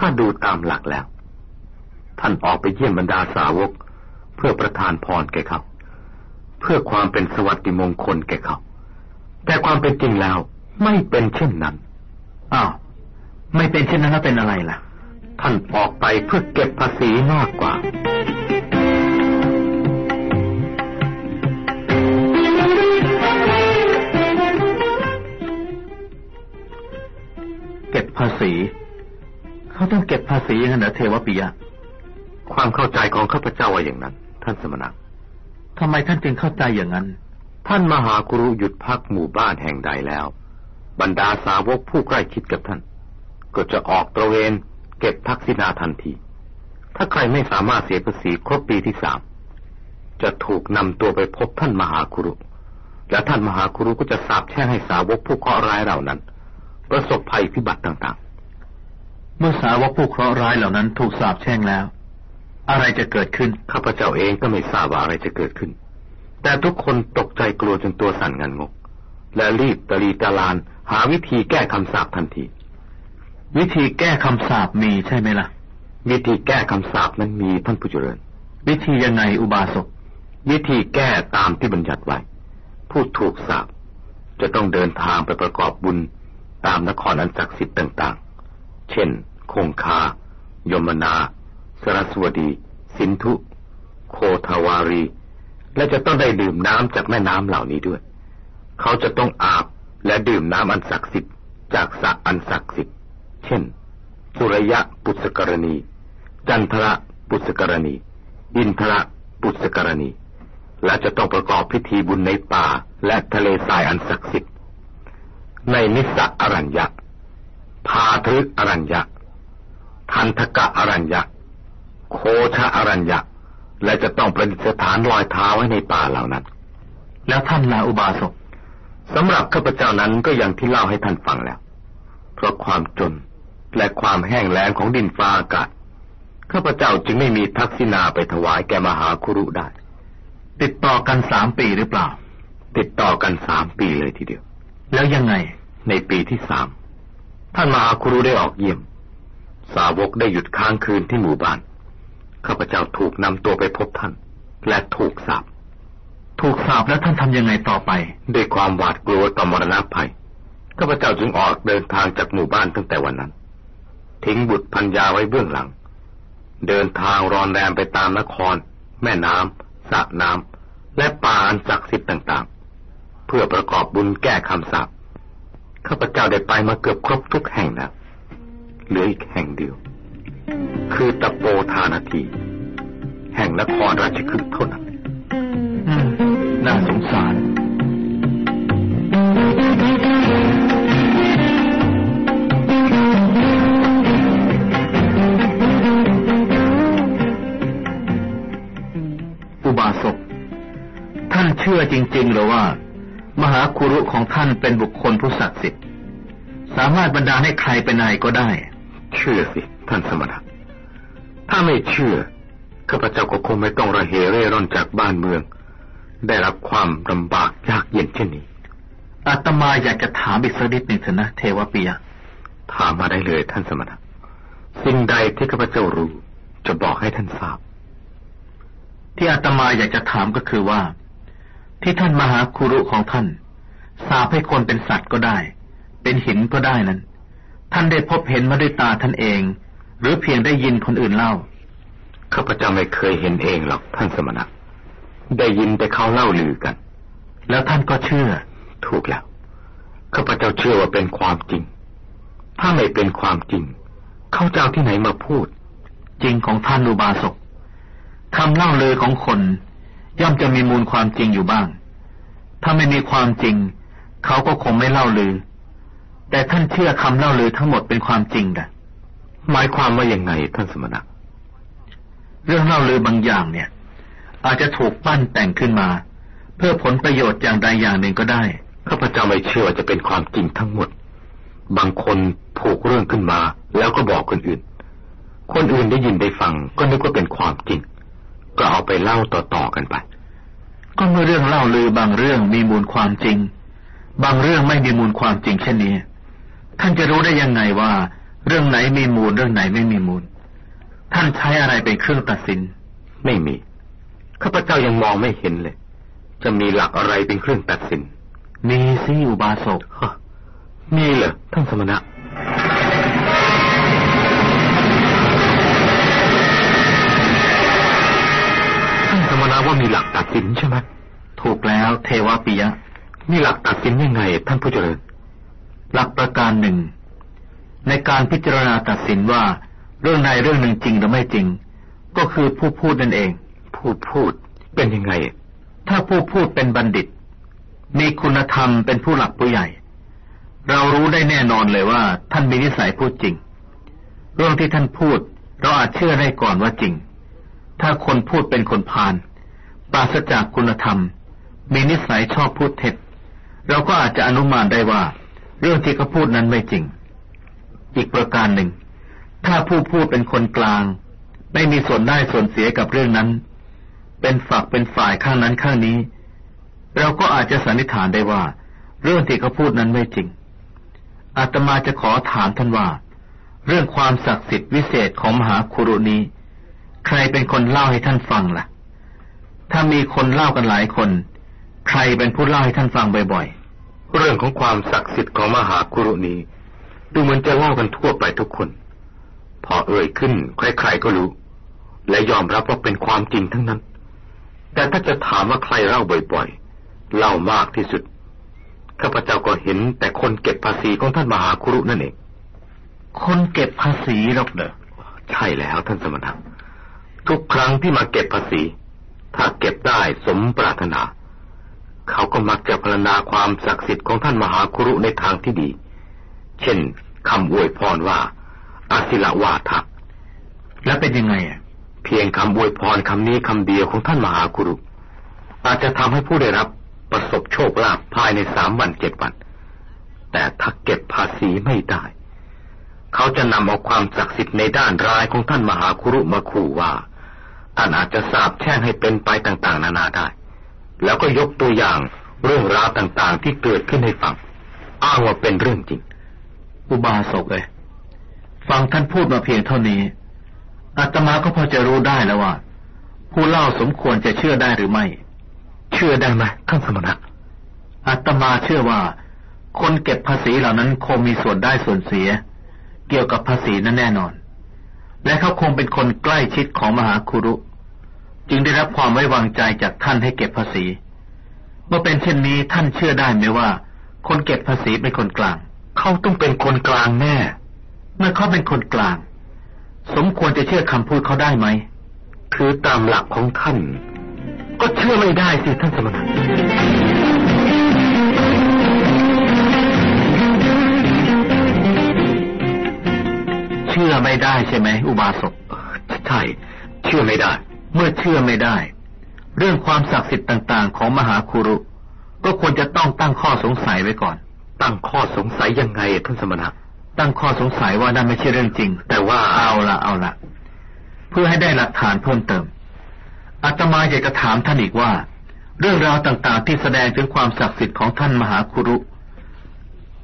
ถ้าดูตามหลักแล้ว ท่านออกไปเยี่ยมบรรดาสาวก เพื่อประทานพรแก่เขา เพื่อความเป็นสวัสดิมงคลแก่เขา แต่ความเป็นจริงแล้วไม่เป็นเช่นนั้น อ้าว ไม่เป็นเช่นนั้นแล้วเป็นอะไรล่ะ ท่านออกไปเพื่อเก็บภาษีมากกว่าเก็บภาษี เขาต้องเก็บภาษีอย่างนั้นเหรอเทวปิยะ ความเข้าใจของข้าพเจ้าว่าอย่างนั้น ท่านสมณะทำไมท่านจึงเข้าใจอย่างนั้น ท่านมหากุรุหยุดพักหมู่บ้านแห่งใดแล้ว บรรดาสาวกผู้ใกล้ชิดกับท่าน ก็จะออกตระเวนเก็บทักษิณาทันที ถ้าใครไม่สามารถเสียภาษีครบปีที่สามจะถูกนำตัวไปพบท่านมหากุรุ และท่านมหากุรุก็จะสาบแช่งให้สาวกผู้เคราะห์ร้ายเหล่านั้น ประสบภัยพิบัติต่างๆ เมื่อสาวกผู้เคราะห์ร้ายเหล่านั้นถูกสาบแช่งแล้ว อะไรจะเกิดขึ้น ข้าพเจ้าเองก็ไม่ทราบว่าอะไรจะเกิดขึ้น แต่ทุกคนตกใจกลัวจนตัวสั่นงันงก และรีบตะลีตะลานหาวิธีแก้คำสาปทันที วิธีแก้คำสาปมีใช่ไหมล่ะ วิธีแก้คำสาปนั้นมีท่านผู้เจริญ วิธียังไงอุบาสก วิธีแก้ตามที่บัญญัติไว้ ผู้ถูกสาปจะต้องเดินทางไปประกอบบุญตามนครอันศักดิ์สิทธิ์ต่าง ๆ เช่น คงคา ยมนา สรสวดี สินธุ โคทาวารี และจะต้องได้ดื่มน้ำจากแม่น้ำเหล่านี้ด้วย เขาจะต้องอาบและดื่มน้ำอันศักดิ์สิทธิ์จากสระอันศักดิ์สิทธิ์ เช่น สุรยะปุสกรณี จันทระปุสกรณี อินทระปุสกรณี และจะต้องประกอบพิธีบุญในป่าและทะเลทรายอันศักดิ์สิทธิ์ ในนิสสะอรัญญะพาทึกอรัญญะ ทันทกะอรัญญะ โคชะอรัญญะ และจะต้องประดิษฐานรอยเท้าไว้ในป่าเหล่านั้น แล้วท่านลาอุบาสกสำหรับข้าพเจ้านั้นก็อย่างที่เล่าให้ท่านฟังแล้ว เพราะความจนและความแห้งแล้งของดินฟ้าอากาศข้าพเจ้าจึงไม่มีทักษิณาไปถวายแก่มหาคุรุได้ ติดต่อกันสามปีหรือเปล่า ติดต่อกันสามปีเลยทีเดียว แล้วยังไง ในปีที่สามท่านมหาคุรุได้ออกเยี่ยม สาวกได้หยุดค้างคืนที่หมู่บ้าน ข้าพเจ้าถูกนำตัวไปพบท่าน และถูกสาปถูกสาปแล้วท่านทำยังไงต่อไป ด้วยความหวาดกลัวต่อมรณะภัย ข้าพเจ้าจึงออกเดินทางจากหมู่บ้านตั้งแต่วันนั้น ทิ้งบุตรพัญญาไว้เบื้องหลัง เดินทางรอนแรมไปตามนคร แม่น้ำสระน้ำและป่าอันศักดิ์สิทธิ์ต่างๆ เพื่อประกอบบุญแก้คำสาปข้าพเจ้าได้ไปมาเกือบครบทุกแห่งแล้ว เหลืออีกแห่งเดียว คือตะโปธานาที แห่งนครราชคฤห์เท่านั้นน่าสงสารอุบาสกท่านเชื่อจริง ๆ หรือว่า มหาคุรุของท่านเป็นบุคคลผู้ศักดิ์สิทธิ์ สามารถบรรดาให้ใครเป็นนายก็ได้ เชื่อสิ ท่านสมณะ ถ้าไม่เชื่อข้าพเจ้าก็คงไม่ต้องระเหเร่ร่อนจากบ้านเมือง ได้รับความลำบากยากเย็นเช่นนี้อาตมาอยากจะถามอีกสักนิดหนึ่งเถอะนะเทวปิยะถามมาได้เลยท่านสมณะ สิ่งใดที่ข้าพเจ้ารู้ จะบอกให้ท่านทราบ ที่อาตมาอยากจะถามก็คือว่า ที่ท่านมหาคุรุของท่านสาปให้คนเป็นสัตว์ก็ได้ เป็นหินก็ได้นั้น ท่านได้พบเห็นมาด้วยตาท่านเอง หรือเพียงได้ยินคนอื่นเล่าข้าพเจ้าไม่เคยเห็นเองหรอกท่านสมณะได้ยินแต่เขาเล่าลือกัน แล้วท่านก็เชื่อ ถูกแล้วข้าพเจ้าเชื่อว่าเป็นความจริง ถ้าไม่เป็นความจริง เขาจะเอาที่ไหนมาพูด จริงของท่านอุบาสกคำเล่าเลยของคน ย่อมจะมีมูลความจริงอยู่บ้าง ถ้าไม่มีความจริง เขาก็คงไม่เล่าลือ แต่ท่านเชื่อคำเล่าลือทั้งหมดเป็นความจริงนะหมายความว่ายังไงท่านสมณะ เรื่องเล่าลือบางอย่างเนี่ย อาจจะถูกปั้นแต่งขึ้นมา เพื่อผลประโยชน์อย่างใดอย่างหนึ่งก็ได้ข้าพเจ้าไม่เชื่อว่าจะเป็นความจริงทั้งหมด บางคนผูกเรื่องขึ้นมา แล้วก็บอกคนอื่น คนอื่นได้ยินได้ฟัง ก็นึกว่าเป็นความจริง ก็เอาไปเล่าต่อๆกันไป ก็เมื่อเรื่องเล่าลือบางเรื่องมีมูลความจริง บางเรื่องไม่มีมูลความจริงเช่นนี้ ท่านจะรู้ได้ยังไงว่า เรื่องไหนมีมูลเรื่องไหนไม่มีมูล ท่านใช้อะไรเป็นเครื่องตัดสิน ไม่มีข้าพเจ้ายังมองไม่เห็นเลย จะมีหลักอะไรเป็นเครื่องตัดสิน มีสิอุบาสกฮะมีเหรอท่านสมณะท่านสมณะว่ามีหลักตัดสินใช่ไหมถูกแล้วเทวปิยะ มีหลักตัดสินยังไง ท่านผู้เจริญ หลักประการหนึ่ง ในการพิจารณาตัดสินว่า เรื่องใดเรื่องหนึ่งจริงหรือไม่จริง ก็คือผู้พูดนั่นเองพูดพูดเป็นยังไง ถ้าผู้พูดเป็นบัณฑิต มีคุณธรรมเป็นผู้หลักผู้ใหญ่ เรารู้ได้แน่นอนเลยว่า ท่านมีนิสัยพูดจริง เรื่องที่ท่านพูด เราอาจเชื่อได้ก่อนว่าจริง ถ้าคนพูดเป็นคนพาลปราศจากคุณธรรม มีนิสัยชอบพูดเท็จ เราก็อาจจะอนุมานได้ว่า เรื่องที่เขาพูดนั้นไม่จริง อีกประการหนึ่ง ถ้าผู้พูดเป็นคนกลาง ไม่มีส่วนได้ส่วนเสียกับเรื่องนั้น เป็นฝักเป็นฝ่ายข้างนั้นข้างนี้ เราก็อาจจะสันนิษฐานได้ว่า เรื่องที่เขาพูดนั้นไม่จริงอาตมาจะขอถามท่านว่า เรื่องความศักดิ์สิทธิ์วิเศษของมหาคุรุนี้ ใครเป็นคนเล่าให้ท่านฟังล่ะ ถ้ามีคนเล่ากันหลายคน ใครเป็นผู้เล่าให้ท่านฟังบ่อย เรื่องของความศักดิ์สิทธิ์ของมหาคุรุนี้ ดูเหมือนจะเล่ากันทั่วไปทุกคน พอเอ่ยขึ้นใครๆก็รู้ และยอมรับว่าเป็นความจริงทั้งนั้น แต่ถ้าจะถามว่าใครเล่าบ่อยๆเล่ามากที่สุดข้าพเจ้าก็เห็นแต่คนเก็บภาษีของท่านมหาคุรุนั่นเองๆคนเก็บภาษีหรอกเด้อใช่แล้วท่านสมณะทุกครั้งที่มาเก็บภาษี ถ้าเก็บได้สมปรารถนา เขาก็มักจะพรรณนาความศักดิ์สิทธิ์ของท่านมหาคุรุในทางที่ดี เช่นคำอวยพรว่าอาศิลวาทะแล้วเป็นยังไงอะเพียงคำอวยพรคำนี้คำเดียวของท่านมหาคุรุอาจจะทำให้ผู้ได้รับประสบโชคลาภภายในสามวันเจ็ดวัน แต่ถ้าเก็บภาษีไม่ได้ เขาจะนำเอาความศักดิ์สิทธิ์ในด้านร้ายของท่านมหาคุรุมาขู่ว่า ท่านอาจจะสาบแช่งให้เป็นไปต่างๆ นานาได้ แล้วก็ยกตัวอย่างเรื่องราวต่างๆ ที่เกิดขึ้นให้ฟัง อ้างว่าเป็นเรื่องจริง อุบาสกเอ้ยฟังท่านพูดมาเพียงเท่านี้อาตมาก็พอจะรู้ได้แล้วว่า ผู้เล่าสมควรจะเชื่อได้หรือไม่ เชื่อได้ไหมท่านสมณะอาตมาเชื่อว่า คนเก็บภาษีเหล่านั้นคงมีส่วนได้ส่วนเสีย เกี่ยวกับภาษีนั้นแน่นอน และเขาคงเป็นคนใกล้ชิดของมหาคุรุ จึงได้รับความไว้วางใจจากท่านให้เก็บภาษี เมื่อเป็นเช่นนี้ท่านเชื่อได้ไหมว่า คนเก็บภาษีเป็นคนกลาง เขาต้องเป็นคนกลางแน่ เมื่อเขาเป็นคนกลาง สมควรจะเชื่อคำพูดเขาได้ไหม คือตามหลักของท่าน ก็เชื่อไม่ได้สิท่านสมณะเชื่อไม่ได้ใช่ไหม อุบาสกเออใช่ เชื่อไม่ได้ เมื่อเชื่อไม่ได้ เรื่องความศักดิ์สิทธิ์ต่าง ๆ ของมหาคุรุ ก็ควรจะต้องตั้งข้อสงสัยไว้ก่อน ตั้งข้อสงสัยยังไงท่านสมณะตั้งข้อสงสัยว่านั่นไม่ใช่เรื่องจริง แต่ว่าเอาละเอาละเพื่อให้ได้หลักฐานเพิ่มเติมอาตมาอยากจะถามท่านอีกว่า เรื่องราวต่างๆ ที่แสดงถึงความศักดิ์สิทธิ์ของท่านมหาคุรุ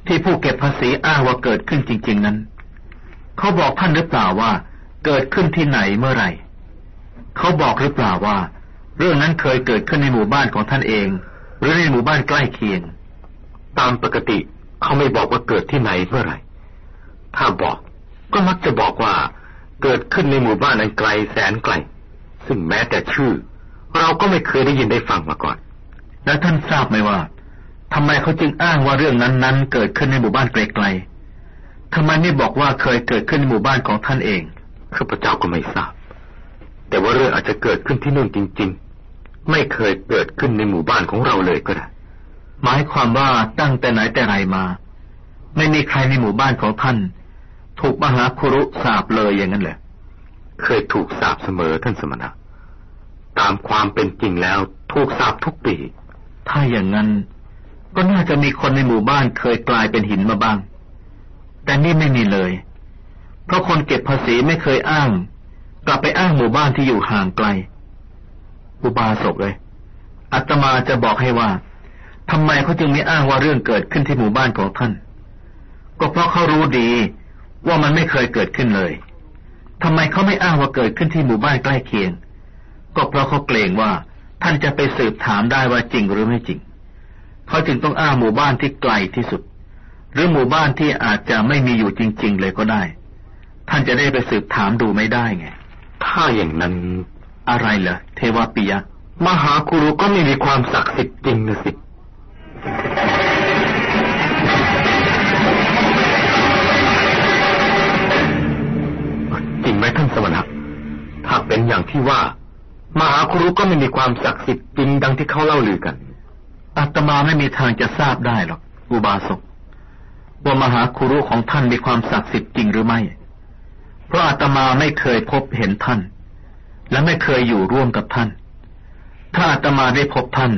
ที่ผู้เก็บภาษีอ้างว่าเกิดขึ้นจริง ๆนั้น เขาบอกท่านหรือเปล่าว่า เกิดขึ้นที่ไหนเมื่อไหร่ เขาบอกหรือเปล่าว่า เรื่องนั้นเคยเกิดขึ้นในหมู่บ้านของท่านเอง หรือในหมู่บ้านใกล้เคียง ตามปกติเขาไม่บอกว่าเกิดที่ไหนเมื่อไหร่ถ้าบอกก็มักจะบอกว่าเกิดขึ้นในหมู่บ้านอันไกลแสนไกล ซึ่งแม้แต่ชื่อ เราก็ไม่เคยได้ยินได้ฟังมาก่อน แล้วท่านทราบไหมว่าทำไมเขาจึงอ้างว่าเรื่องนั้นๆ เกิดขึ้นในหมู่บ้านไกลๆทำไมไม่บอกว่าเคยเกิดขึ้นในหมู่บ้านของท่านเองข้าพเจ้าก็ไม่ทราบ แต่ว่าเรื่องอาจจะเกิดขึ้นที่นู่นจริง ๆ ไม่เคยเกิดขึ้นในหมู่บ้านของเราเลยก็ได้ หมายความว่าตั้งแต่ไหนแต่ไรมา ไม่มีใครในหมู่บ้านของท่าน ถูกมหาคุรุสาบเลยอย่างนั้นเหรอเคยถูกสาบเสมอท่านสมณะ ตามความเป็นจริงแล้วถูกสาบทุกปี ถ้าอย่างนั้น ก็น่าจะมีคนในหมู่บ้านเคยกลายเป็นหินมาบ้าง แต่นี่ไม่มีเลย เพราะคนเก็บภาษีไม่เคยอ้าง กลับไปอ้างหมู่บ้านที่อยู่ห่างไกล อุบาสกเลยอาตมาจะบอกให้ว่าทำไมเขาจึงไม่อ้างว่าเรื่องเกิดขึ้นที่หมู่บ้านของท่าน ก็เพราะเขารู้ดีว่ามันไม่เคยเกิดขึ้นเลยทำไมเขาไม่อ้างว่าเกิดขึ้นที่หมู่บ้านใกล้เคียง ก็เพราะเขาเกรงว่าท่านจะไปสืบถามได้ว่าจริงหรือไม่จริง เขาจึงต้องอ้างหมู่บ้านที่ไกลที่สุด หรือหมู่บ้านที่อาจจะไม่มีอยู่จริง ๆ เลยก็ได้ ท่านจะได้ไปสืบถามดูไม่ได้ไง ถ้าอย่างนั้นอะไรเหรอเทวปิยะ มหาคุรุก็ไม่มีความศักดิ์สิทธิ์จริงนะสิจริงไหมท่านสมณะถ้าเป็นอย่างที่ว่า มหาคุรุก็ไม่มีความศักดิ์สิทธิ์จริงดังที่เขาเล่าลือกันอาตมาไม่มีทางจะทราบได้หรอกอุบาสกว่ามหาคุรุของท่านมีความศักดิ์สิทธิ์จริงหรือไม่ เพราะอาตมาไม่เคยพบเห็นท่าน และไม่เคยอยู่ร่วมกับท่าน ถ้าอาตมาได้พบท่าน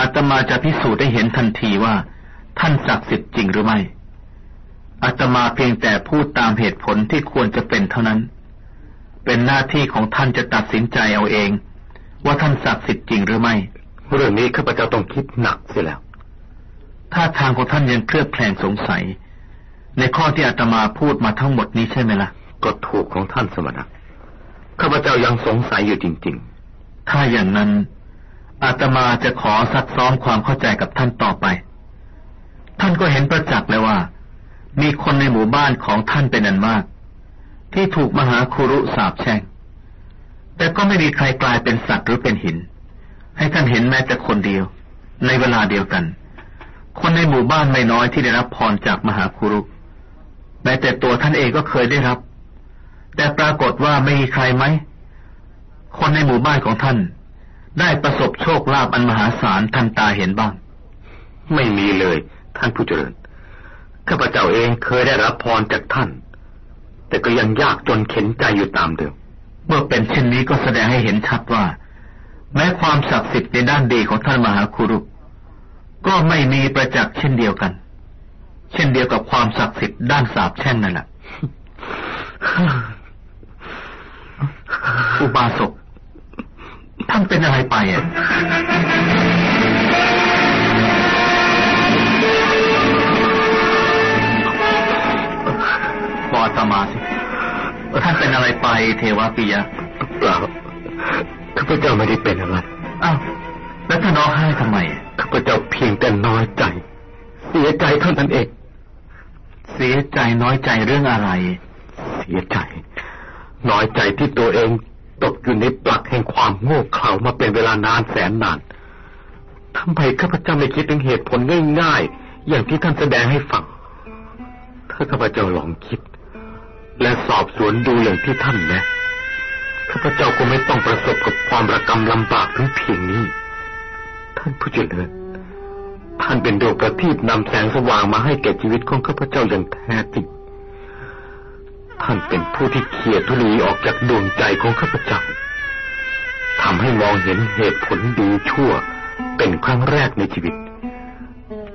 อาตมาจะพิสูจน์ได้เห็นทันทีว่า ท่านศักดิ์สิทธิ์จริงหรือไม่ อาตมาเพียงแต่พูดตามเหตุผลที่ควรจะเป็นเท่านั้น เป็นหน้าที่ของท่านจะตัดสินใจเอาเอง ว่าท่านศักดิ์สิทธิ์จริงหรือไม่ เรื่องนี้ข้าพเจ้าต้องคิดหนักเสียแล้วท่าทางของท่านยังเคลือบแคลงสงสัย ในข้อที่อาตมาพูดมาทั้งหมดนี้ใช่ไหมละ่ะ ก็ถูกของท่านสมณะข้าพเจ้ายังสงสัยอยู่จริง ๆ ถ้าอย่างนั้น อาตมาจะขอซักซ้อมความเข้าใจกับท่านต่อไป ท่านก็เห็นประจักษ์แล้วว่า มีคนในหมู่บ้านของท่านเป็นอันมาก ที่ถูกมหาคุรุสาบแช่ง แต่ก็ไม่มีใครกลายเป็นสัตว์หรือเป็นหิน ให้ท่านเห็นแม้แต่คนเดียว ในเวลาเดียวกัน คนในหมู่บ้านไม่น้อยที่ได้รับพรจากมหาคุรุแม้แต่ตัวท่านเองก็เคยได้รับ แต่ปรากฏว่าไม่มีใครไหม คนในหมู่บ้านของท่าน ได้ประสบโชคลาภอันมหาศาลทันตาเห็นบ้างๆไม่มีเลย ท่านผู้เจริญข้าพเจ้าเองเคยได้รับพรจากท่าน แต่ก็ยังยากจนเข็นใจอยู่ตามเดิม เมื่อเป็นเช่นนี้ก็แสดงให้เห็นชัดว่า แม้ความศักดิ์สิทธิ์ในด้านดีของท่านมหาคุรุก็ไม่มีประจักษ์เช่นเดียวกัน เช่นเดียวกับความศักดิ์สิทธิ์ด้านสาบแช่งนั่นแหละ อุบาสกท่านเป็นอะไรไปอะบอกอาตมาสิท่านเป็นอะไรไปเทวปิยะเปล่าข้าพเจ้าไม่ได้เป็นอะไรอ้าวแล้วท่านร้องไห้ทำไมข้าพเจ้าเพียงแต่น้อยใจ เสียใจเท่านั้นเอง เสียใจน้อยใจเรื่องอะไร เสียใจ น้อยใจที่ตัวเองตกอยู่ในปลักแห่งความโง่เขลามาเป็นเวลานานแสนนานทำไมข้าพเจ้าไม่คิดถึงเหตุผลง่ายๆ อย่างที่ท่านแสดงให้ฟัง ถ้าข้าพเจ้าลองคิด และสอบสวนดูอย่างที่ท่านนะข้าพเจ้าก็ไม่ต้องประสบกับความระกำลำบากถึงเพียงนี้ ท่านผู้เจริญท่านเป็นดวงประทีปนำแสงสว่างมาให้แก่ชีวิตของข้าพเจ้าอย่างแท้จริง ท่านเป็นผู้ที่เขี่ยทุลีออกจากดวงใจของข้าพเจ้าทำให้มองเห็นเหตุผลดีชั่ว เป็นครั้งแรกในชีวิต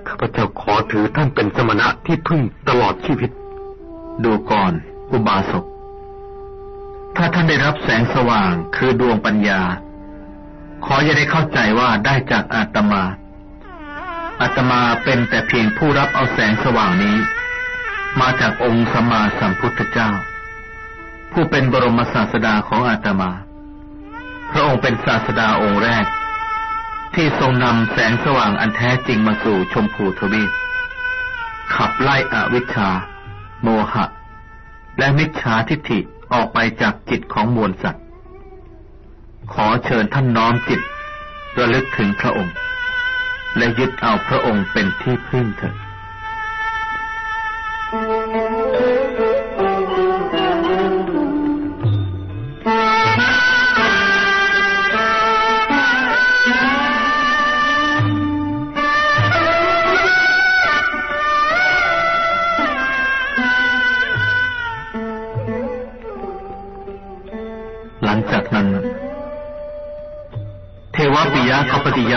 ข้าพเจ้าขอถือท่านเป็นสมณะที่พึ่งตลอดชีวิต ดูก่อนอุบาสก ถ้าท่านได้รับแสงสว่างคือดวงปัญญา ขออย่าได้เข้าใจว่าได้จากอาตมาอาตมาเป็นแต่เพียงผู้รับเอาแสงสว่างนี้ มาจากองค์สัมมาสัมพุทธเจ้า ผู้เป็นบรมศาสดาของอาตมา พระองค์เป็นศาสดาองค์แรก ที่ทรงนำแสงสว่างอันแท้จริงมาสู่ชมพูทวีปขับไล่อวิชชา โมหะ และมิจฉาทิฏฐิออกไปจากจิตของมวลสัตว์ ขอเชิญท่านน้อมจิตระลึกถึงพระองค์ และยึดเอาพระองค์เป็นที่พึ่งเถิด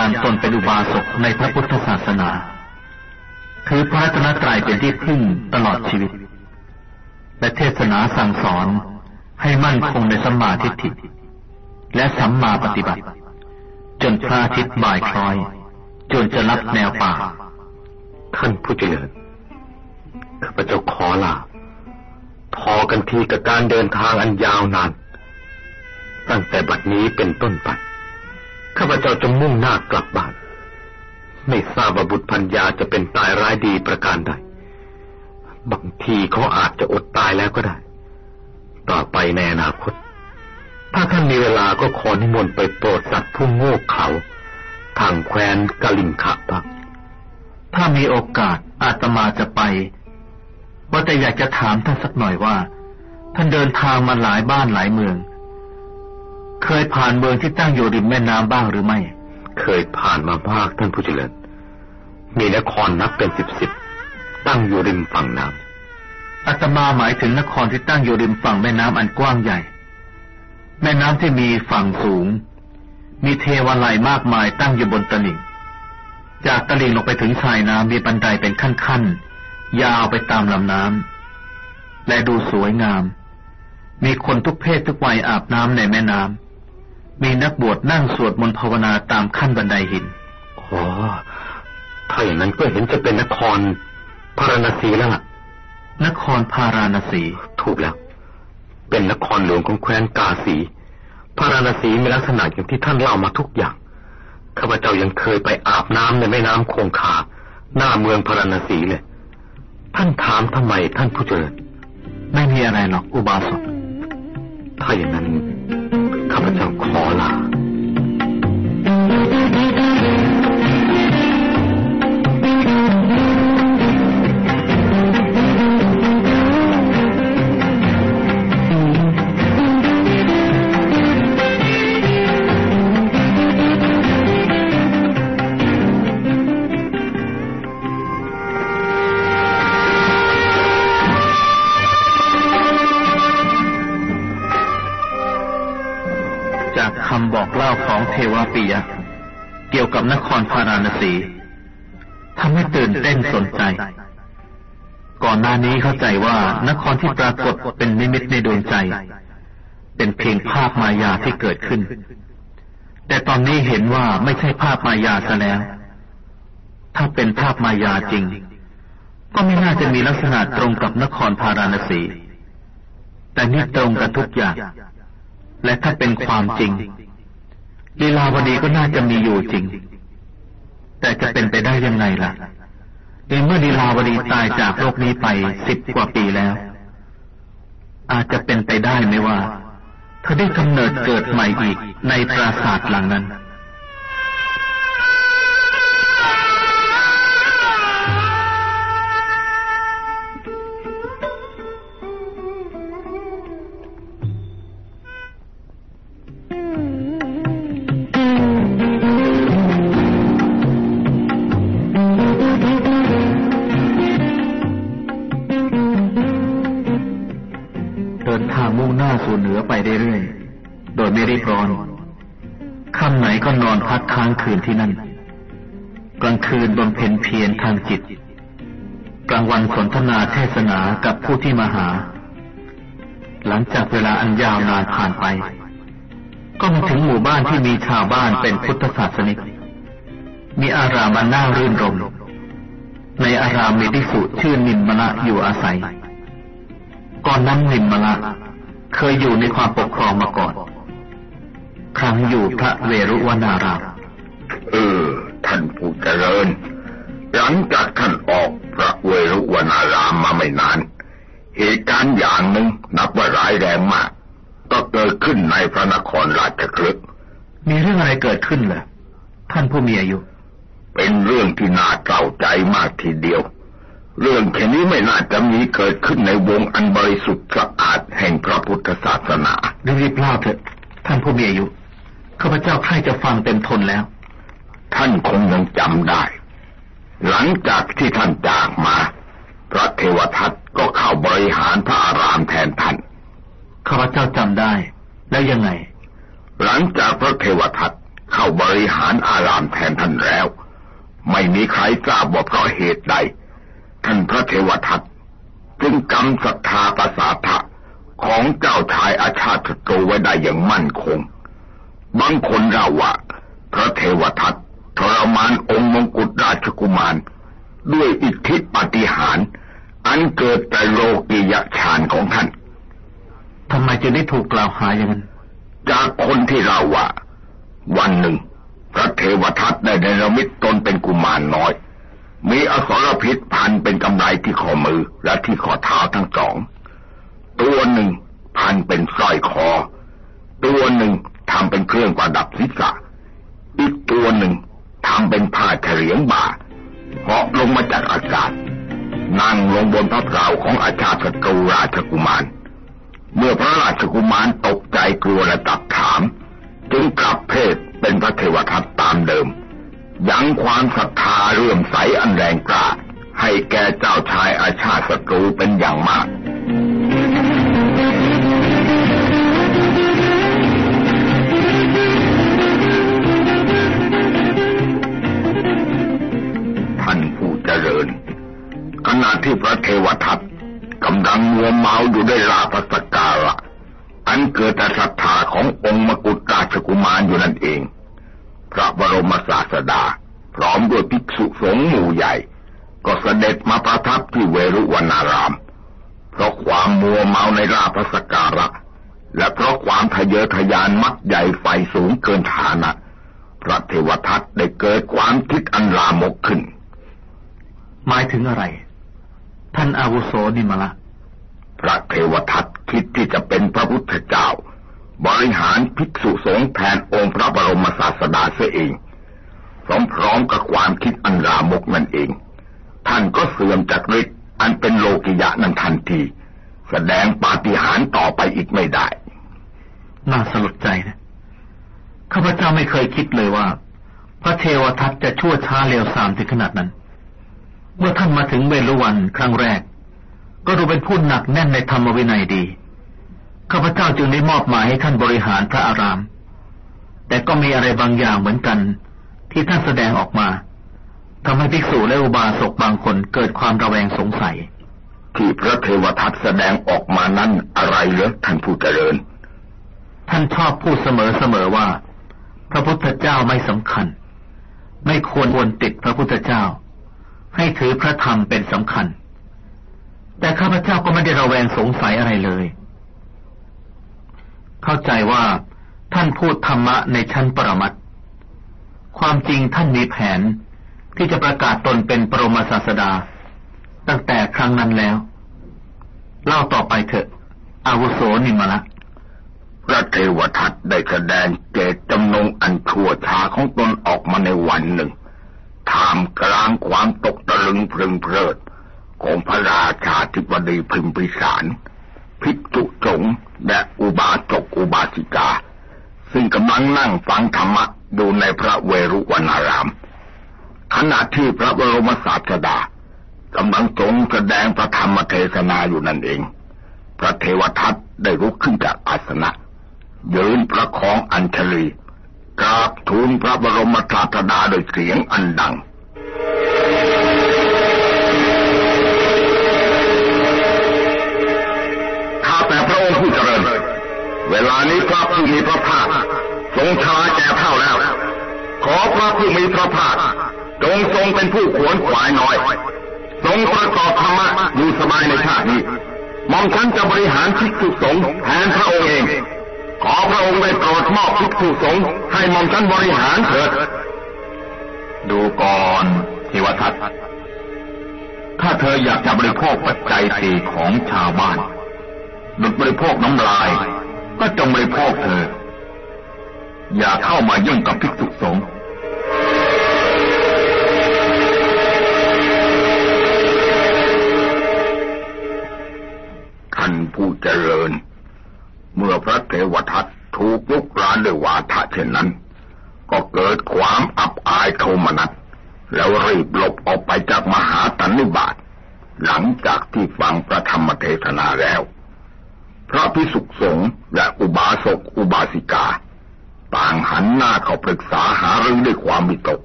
าปฏิญาณตนเป็นอุบาสกในพระพุทธศาสนา คือพระรัตนตรัยเป็นที่พึ่งตลอดชีวิต และเทศนาสั่งสอนให้มั่นคงในสัมมาทิฏฐิ และสัมมาปฏิบัติ จนพระอาทิตย์บ่ายคล้อย จนจะรับแนวป่า ท่านผู้เจริญข้าพเจ้าขอลาอกันทีกับการเดินทางอันยาวนาน ตั้งแต่บัดนี้เป็นต้นไป ข้าพเจ้าจะมุ่งหน้ากลับบ้าน ไม่ทราบว่าบุตรพัญญาจะเป็นตายร้ายดีประการใด บางทีเขาอาจจะอดตายแล้วก็ได้ ต่อไปในอนาคต ถ้าท่านมีเวลาก็ขอนิมนต์ไปโปรดสัตว์ผู้โง่เขา ทางแคว้นกาลิงคะบ้างถ้ามีโอกาสอาตมาจะไป ว่าแต่อยากจะถามท่านสักหน่อยว่า ท่านเดินทางมาหลายบ้านหลายเมือง เคยผ่านเมืองที่ตั้งอยู่ริมแม่น้ำบ้างหรือไม่ เคยผ่านมามากท่านผู้เจริญ มีนครนับเป็นสิบสิบตั้งอยู่ริมฝั่งน้อาตมาหมายถึงนครที่ตั้งอยู่ริมฝั่งแม่น้ำอันกว้างใหญ่ แม่น้ำที่มีฝั่งสูง มีเทวาลัยมากมายตั้งอยู่บนตลิ่ง จากตลิ่งลงไปถึงชายน้ำมีบันไดเป็นขั้นๆ ยาวไปตามลำน้ำและดูสวยงาม มีคนทุกเพศทุกวัยอาบน้ำในแม่น้ำ มีนักบวชนั่งสวดมนต์ภาวนาตามขั้นบันไดหินำอ๋อถ้าอย่างนั้นก็เห็นจะเป็นนครพาราณสีแล้วล่ะ นครพาราณสี ถูกแล้ว เป็นนครหลวงของแคว้นกาสีพาราณสีมีลักษณะอย่างที่ท่านเล่ามาทุกอย่าง ข้าพเจ้ายังเคยไปอาบน้ำในแม่น้ำคงคา หน้าเมืองพาราณสีเลย ท่านถามทำไมท่านผู้เจริญ ไม่มีอะไรหรอกอุบาสก ถ้าอย่างนั้น ข้าพเจ้ ปิยะ เกี่ยวกับนครพาราณสีทำให้ตื่นเต้นสนใจ ก่อนหน้านี้เข้าใจว่านครที่ปรากฏเป็นนิมิตในดวงใจ เป็นเพียงภาพมายาที่เกิดขึ้น แต่ตอนนี้เห็นว่าไม่ใช่ภาพมายาซะแล้ว ถ้าเป็นภาพมายาจริง ก็ไม่น่าจะมีลักษณะตรงกับนครพาราณสี แต่นี่ตรงกันทุกอย่าง และถ้าเป็นความจริง ลีลาวดีก็น่าจะมีอยู่จริง แต่จะเป็นไปได้ยังไงล่ะในเมื่อลีลาวดีตายจากโลกนี้ไปสิบกว่าปีแล้ว อาจจะเป็นไปได้ไหมว่า เธอได้กำเนิดเกิดใหม่อีกในปราสาทหลังนั้น สู่เหนือไปเรื่อยๆ โดยไม่รีบร้อนค่ำไหนก็นอนพักค้างคืนที่นั่น กลางคืนบำเพ็ญเพียรทางจิต กลางวันสนทนาเทศนากับผู้ที่มาหา หลังจากเวลาอันยาวนานผ่านไป ก็มาถึงหมู่บ้านที่มีชาวบ้านเป็นพุทธศาสนิก มีอารามอันน่ารื่นรม ในอารามมีภิกษุชื่อนิมมละอยู่อาศัย ก่อนนั้นนิมมละ เคยอยู่ในความปกครองมาก่อน ครั้งอยู่พระเวรุวนารามเออ ท่านผู้เจริญ หลังจากท่านออกพระเวรุวนารามมาไม่นาน เหตุการณ์อย่างหนึ่งนับว่าร้ายแรงมาก ก็เกิดขึ้นในพระนครราชคลึกมีเรื่องอะไรเกิดขึ้นเหรอท่านผู้มีอายุ เป็นเรื่องที่น่าเศร้าใจมากทีเดียว เรื่องแค่นี้ไม่น่าจะมีเกิดขึ้นในวงอันบริสุทธิ์สะอาดแห่งพระพุทธศาสนารีบๆเล่าเถอะ ท่านผู้มีอายุข้าพเจ้าใครจะฟังเต็มทนแล้ว ท่านคงยังจำได้ หลังจากที่ท่านจากมา พระเทวทัตก็เข้าบริหารพระอารามแทนท่านข้าพเจ้าจำได้ แล้วยังไง หลังจากพระเทวทัตเข้าบริหารอารามแทนท่านแล้ว ไม่มีใครทราบว่าเพราะเหตุใด ท่านพระเทวทัตจึงกำศรัทธาประสาทะของเจ้าชายอาชาติศัตรูไว้ได้อย่างมั่นคง บางคนเล่าว่า พระเทวทัตทรมานองค์มงกุฎราชกุมาร ด้วยอิทธิปาฏิหาริย์อันเกิดแต่โลกิยฌานของท่านทำไมจึงได้ถูกกล่าวหาอย่างนั้น จากคนที่เราว่า วันหนึ่ง พระเทวทัตได้ในรมิตตนเป็นกุมารน้อย มีอสรพิษพันเป็นกำไรที่ข้อมือและที่ข้อเท้าทั้งสอง ตัวหนึ่งพันเป็นสร้อยคอ ตัวหนึ่งทำเป็นเครื่องประดับศีรษะ อีกตัวหนึ่งทำเป็นผ้าเฉลียงบ่าเหาะลงมาจากอากาศ นั่งลงบนพระเพลาของอาชาติศัตรูราชกุมาร เมื่อพระราชกุมารตกใจกลัวและตักถาม จึงกลับเพศเป็นพระเทวทัตตามเดิม ยังความศรัทธาเรื่อมใสอันแรงกล้าให้แก่เจ้าชายอาชาติศัตรูเป็นอย่างมาก ท่านผู้เจริญ ขณะที่พระเทวทัตกำลังมัวเมาอยู่ด้วยลาภสกการะ อันเกิดจากศรัทธาขององค์มกุฎราชกุมารอยู่นั่นเอง พระบรมศาสดา พร้อมด้วยภิกษุสงฆ์หมู่ใหญ่ ก็เสด็จมาประทับที่เวรุวนาราม เพราะความมัวเมาในลาภสกการะ และเพราะความทะเยอทะยานมักใหญ่ไฟสูงเกินฐานะพระเทวทัตได้เกิดความคิดอันลามกขึ้น หมายถึงอะไร ท่านอาวุโสนิมละ พระเทวทัตคิดที่จะเป็นพระพุทธเจ้า บริหารภิกษุสงฆ์แทนองค์พระบรมศาสดาเสียเองพร้อมๆกับความคิดอันลามกนั่นเอง ท่านก็เสื่อมจากฤทธิ์อันเป็นโลกิยะนั้นทันที แสดงปาฏิหาริย์ต่อไปอีกไม่ได้ น่าสลดใจนะข้าพเจ้าไม่เคยคิดเลยว่า พระเทวทัตจะชั่วช้าเร็วสามถึงขนาดนั้น เมื่อท่านมาถึงเวลุวันครั้งแรก ก็ดูเป็นผู้หนักแน่นในธรรมวินัยดี จ้าจึงได้มอบหมายให้ท่านบริหารพระอาราม แต่ก็มีอะไรบางอย่างเหมือนกัน ที่ท่านแสดงออกมาทำให้ภิกษุและอุบาสกบางคนเกิดความระแวงสงสัย ที่พระเทวทัตแสดงออกมานั้นอะไรเหรอท่านผู้เจริญ ท่านชอบพูดเสมอเสมอว่า พระพุทธเจ้าไม่สำคัญ ไม่ควรวนติดพระพุทธเจ้า ให้ถือพระธรรมเป็นสำคัญ แต่ข้าพเจ้าก็ไม่ได้ระแวงสงสัยอะไรเลย เข้าใจว่าท่านพูดธรรมะในชั้นปรมัตถ์ความจริงท่านมีแผนที่จะประกาศตนเป็นปรมศาสดา ตั้งแต่ครั้งนั้นแล้ว เล่าต่อไปเถอะ อาวุโสนิมละพระเทวทัตได้แสดงเจตจำนงอันชั่วช้าของตนออกมาในวันหนึ่งท่ามกลางความตกตะลึงพรึงเพลิด ของพระราชาธิบดีพิมพิสาร ภิกษุสงฆ์และอุบาสกอุบาสิกา ซึ่งกำลังนั่งฟังธรรมะดูในพระเวรุวนาราม ขณะที่พระบรมศาสดากำลังทรงแสดงพระธรรมเทศนาอยู่นั่นเอง พระเทวทัตได้ลุกขึ้นจากอาสนะยืนประคองอัญชลีกราบทูลพระบรมศาสดาโดยเสียงอันดัง เวลานี้พระผู้มีพระภาคทรงชาแก่เท่าแล้ว ขอพระผู้มีพระภาคจงทรงเป็นผู้ขวนขวายน้อย ทรงประกอบธรรมะอยู่สบายในชาตินี้มอมฉันจะบริหารภิกษุสงแทนพระองค์เอง ขอพระองค์ได้โปรดมอบภิกษุสงให้มอมฉันบริหารเถิด ดูก่อนเทวทัตถ้าเธออยากจะบริโภคปัจจัยสี่ของชาวบ้านดุดบริโภคน้ำลาย ก็จงบริโภคเธออย่าเข้ามายุ่งกับภิกษุสงฆ์ท่านผู้เจริญ เมื่อพระเทวทัตถูกลุกรานด้วยวาทะเช่นนั้น ก็เกิดความอับอายโทมนัสแล้วรีบหลบออกไปจากมหาตันนิบาตหลังจากที่ฟังพระธรรมเทศนาแล้ว พระพิสุขสงฆ์และอุบาสกอุบาสิกา ต่างหันหน้าเข้าปรึกษาหารือด้วยความวิตก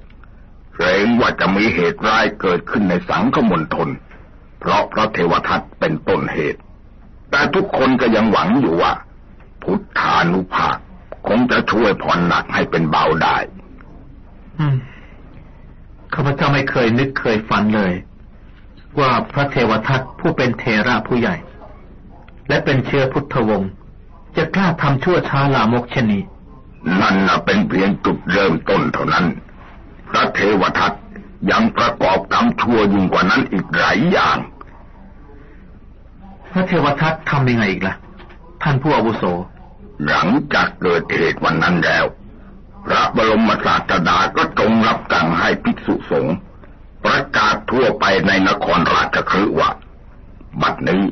เกรงว่าจะมีเหตุร้ายเกิดขึ้นในสังคมณฑลเพราะพระเทวทัตเป็นต้นเหตุ แต่ทุกคนก็ยังหวังอยู่ว่า พุทธานุภาพคงจะช่วยผ่อนหนักให้เป็นเบาได้ข้าพเจ้าไม่เคยนึกเคยฝันเลย ว่าพระเทวทัตผู้เป็นเทระผู้ใหญ่ และเป็นเชื้อพุทธวงศ์จะกล้าทำชั่วช้าลามกเช่นนี้นั่นน่ะเป็นเพียงจุดเริ่มต้นเท่านั้น พระเทวทัตยังประกอบกรรมชั่วยิ่งกว่านั้นอีกหลายอย่าง พระเทวทัตทำยังไงอีกล่ะ ท่านผู้อาวุโส หลังจากเกิดเหตุวันนั้นแล้ว พระบรมศาสดาก็ตรงรับสั่งให้ภิกษุสงฆ์ประกาศทั่วไปในนครราชคฤห์ว่าบัดนี้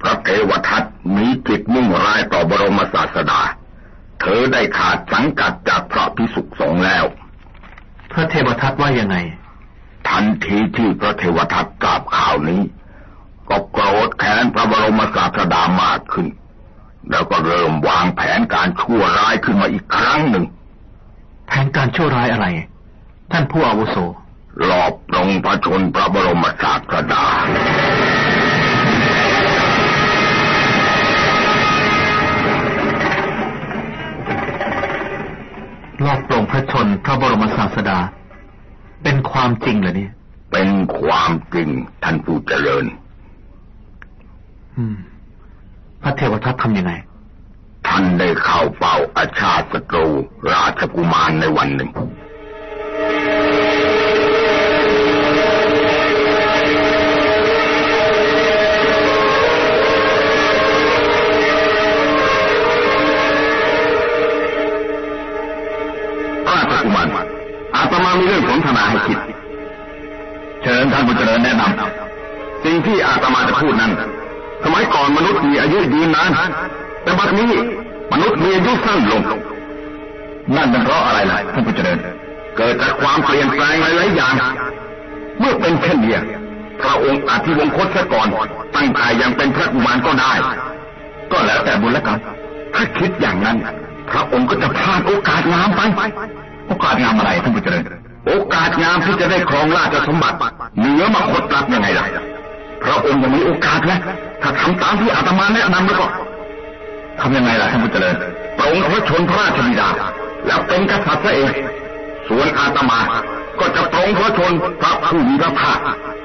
พระเทวทัตมีจิตมุ่งร้ายต่อบรมศาสดา เธอได้ขาดสังกัดจากพระภิกษุสงฆ์แล้ว พระเทวทัตว่ายังไง ทันทีที่พระเทวทัตทราบข่าวนี้ ก็โกรธแค้นพระบรมศาสดามากขึ้น แล้วก็เริ่มวางแผนการชั่วร้ายขึ้นมาอีกครั้งหนึ่ง แผนการชั่วร้ายอะไร ท่านผู้อาวุโสลอบปรงพระชนพระบรมศาสดา รอบปลงพระชนพระบรมศาสดา เป็นความจริงเหรอเนี่ย เป็นความจริงท่านผู้เจริญ อืม พระเทวทัตทำยังไง ท่านได้เข้าเฝ้าอาชาติศัตรูราชกุมารในวันหนึ่ง นาให้คิด เชิญท่านผู้เจริญแนะนำสิ่งที่อาตมาจะพูดนั้น สมัยก่อนมนุษย์มีอายุยืนนาน แต่บัดนี้มนุษย์มีอายุสั้นลง นั่นเป็นเพราะอะไรล่ะท่านผู้เจริญ เกิดจากความเปลี่ยนแปลงหลายๆอย่าง เมื่อเป็นเช่นนี้พระองค์อาจที่วงคตซะก่อน ตั้งแต่ยังเป็นพระกุมารก็ได้ ก็แล้วแต่บุญแล้วกันถ้าคิดอย่างนั้น พระองค์ก็จะพลาดโอกาสงามไป โอกาสงามอะไรท่านผู้เจริญ โอกาสงามที่จะได้ครองราชสมบัติเหนือมาคดรับยังไงล่ะพระองค์ยังมีโอกาสนะถ้าทำตามที่อาตมาแนะนำแล้วก็ทำยังไงล่ะท่านผู้เจริญปรงพระชนพระราชบิดา แล้วเป็นกษัตริย์ซะเอง ส่วนอาตมา ก็จะปรงพระชนพระผู้มีพระภาค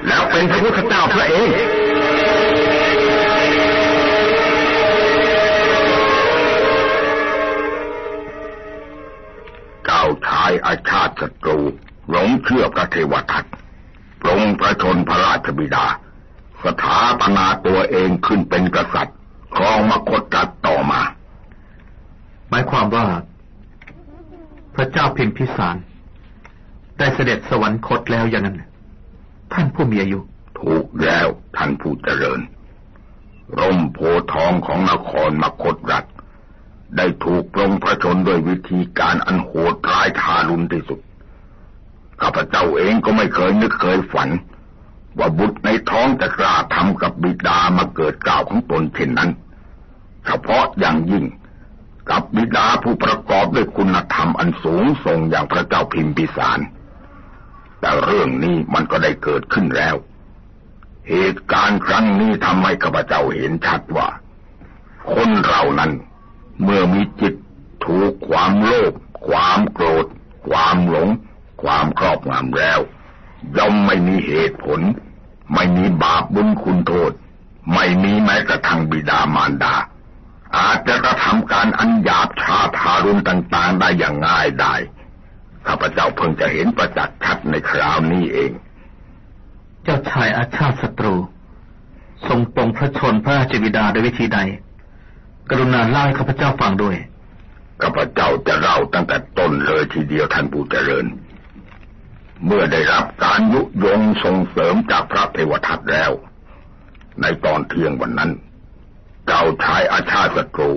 แล้วเป็นพระพุทธเจ้าพระเอง เจ้าชายอาชาติศัตรูหลงเชื่อพระเทวทัตปรงพระชนพระราชบิดา สถาปนาตัวเองขึ้นเป็นกษัตริย์ครองมคตรัฐต่อมา หมายความว่า พระเจ้าพิมพิสาร ได้เสด็จสวรรคตแล้วอย่างนั้น ท่านผู้มีอายุ ถูกแล้วท่านผู้เจริญ ร่มโพธิ์ทองของนครมคตรัฐ ได้ถูกปรงพระชนด้วยวิธีการอันโหดร้ายทารุณที่สุด ข้าพเจ้าเองก็ไม่เคยนึกเคยฝัน ว่าบุตรในท้องจะกล้าทำกับบิดามาเกิดกล่าวของตนเช่นนั้น เฉพาะอย่างยิ่งกับบิดาผู้ประกอบด้วยคุณธรรมอันสูงส่งอย่างพระเจ้าพิมพิสาร แต่เรื่องนี้มันก็ได้เกิดขึ้นแล้ว เหตุการณ์ครั้งนี้ทำให้ข้าพเจ้าเห็นชัดว่า คนเรานั้น เมื่อมีจิตถูกความโลภความโกรธ ความหลง ความครอบงำแล้วย่อมไม่มีเหตุผล ไม่มีบาปบุญคุณโทษ ไม่มีแม้กระทั่งบิดามารดา อาจจะกระทำการอันหยาบช้าทารุณต่าง ๆ ได้อย่างง่ายได้ข้าพเจ้าเพิ่งจะเห็นประจักษ์ชัดในคราวนี้เอง เจ้าชายอาชาติศัตรู ทรงปรงพระชนพระราชบิดาด้วยวิธีใด กรุณาเล่าให้ข้าพเจ้าฟังด้วยข้าพเจ้าจะเล่าตั้งแต่ต้นเลยทีเดียวท่านผู้เจริญ เมื่อได้รับการยุยงส่งเสริมจากพระเทวทัตแล้ว ในตอนเที่ยงวันนั้น เจ้าชายอาชาติศัตรู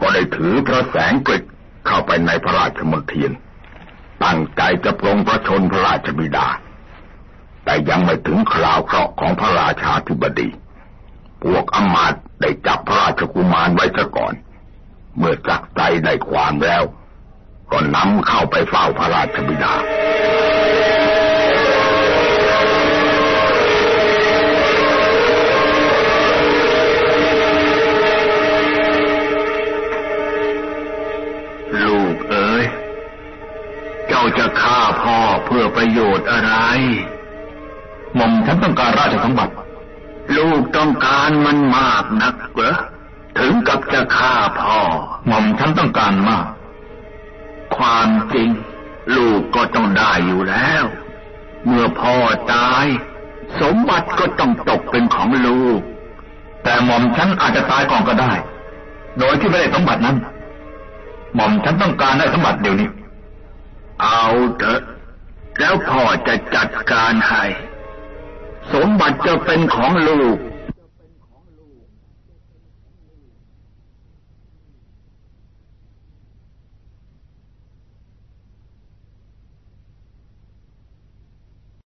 ก็ได้ถือพระแสงกฤษเข้าไปในพระราชมณฑีนตั้งใจจะปรงพระชนพระราชบิดา แต่ยังไม่ถึงคราวเคราะห์ของพระราชาธิบดี พวกอมาตได้จับพระราชกุมารไว้ซะก่อน เมื่อจักใจได้ความแล้วก็นำเข้าไปเฝ้าพระราชบิดาลูกเอ๋ย เจ้าจะฆ่าพ่อเพื่อประโยชน์อะไร หม่อมฉันต้องการราชสมบัติ ลูกต้องการมันมากนักเหรอถึงกับจะฆ่าพ่อหม่อมฉันต้องการมาก ความจริง ลูกก็ต้องได้อยู่แล้ว เมื่อพ่อตาย สมบัติก็ต้องตกเป็นของลูก แต่หม่อมฉันอาจจะตายก่อนก็ได้ โดยที่ไม่ได้สมบัตินั้น หม่อมฉันต้องการได้สมบัติเดี๋ยวนี้ เอาเถอะ แล้วพ่อจะจัดการให้ สมบัติจะเป็นของลูก